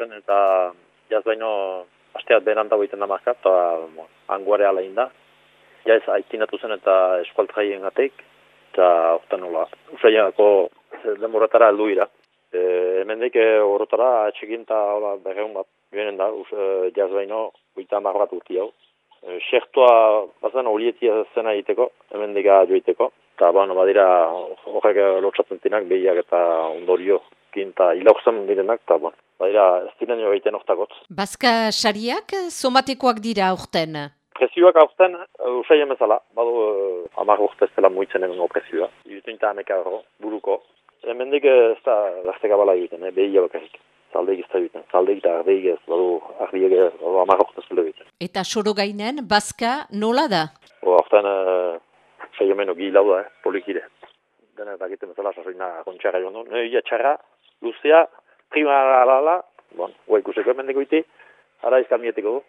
zen, eta jaz baino, asteat beran dago iten da marka, eta anguare ala inda. Ja ez aitinatu zen eta eskualtraien gateik, eta hortan nola, usaienako demoratara heldu ira. E, hemen dik horretara atxekin eta berreun bat, benen da, us, e, jaz baino, uita mar urti hau. E, Xertoa bazen horietia zena egiteko, hemen dika joiteko, eta bueno, badira horrek lotxatzen tinak, behiak eta ondorio kinta ilaukzen direnak, eta bon, badira ez diren jo egiten ortakotz. Bazka sariak, somatekoak dira aurten? Presioak aurten, uh, usai emezala, badu uh, amar urte ez dela muitzen emango presioa. Irutu eta ameka euro, buruko. Hemendik ez da gazteka bala egiten, eh, behi bakarrik. Zaldeik ez da egiten, zaldeik eta ardeik ez, badu ardiek ez, badu amar urte zule egiten. Eta soro gainen, bazka nola da? O, aurten, uh, usai emeno gilau da, eh, polikire. Dena eta egiten bezala, sasoina kontxarra joan du. Ia txarra, luzea, prima alala, bon, hua ikuseko hemen iti, ara izkan mietiko du.